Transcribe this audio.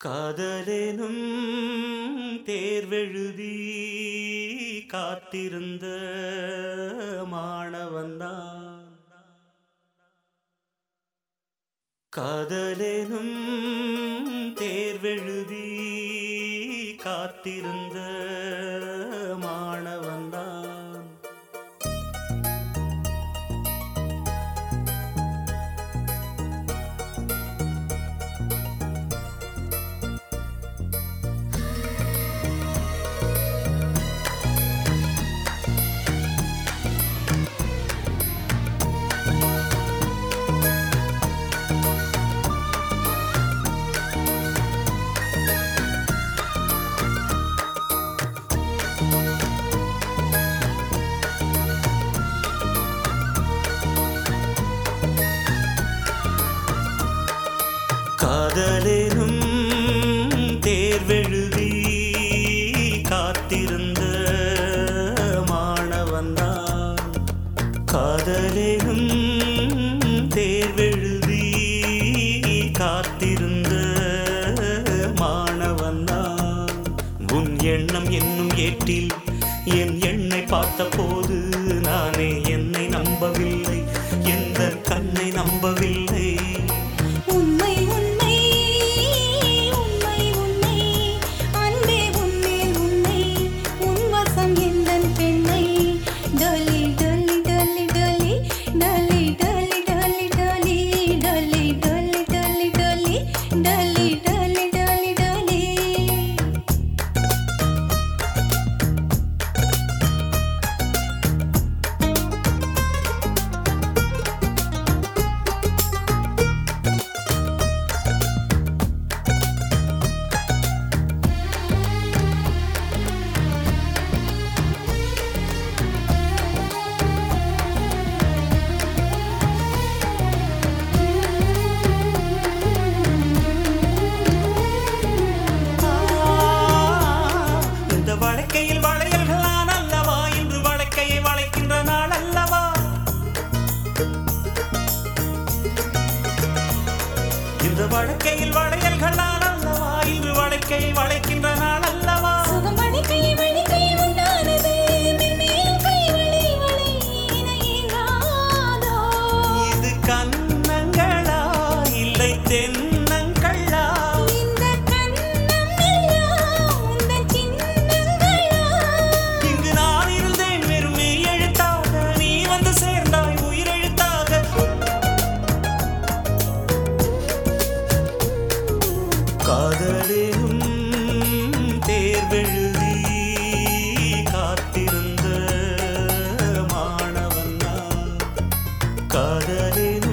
காதலெனும் தேர்வெழுதி காத்திருந்த மாணவன்தான் காதலெனும் தேர்வெழுதி காத்திருந்த எண்ணம் என்னும் ஏற்றில் என் எண்ணை பார்த்த போது தென்னங்கள்ளா இங்கு நான் இருந்தேன் வெறும் எழுத்தாக. நீ வந்து சேர்ந்தாய் உயிரெழுத்தாக காதலும் தேர்வெழுதி காத்திருந்த மாணவன் காதலின்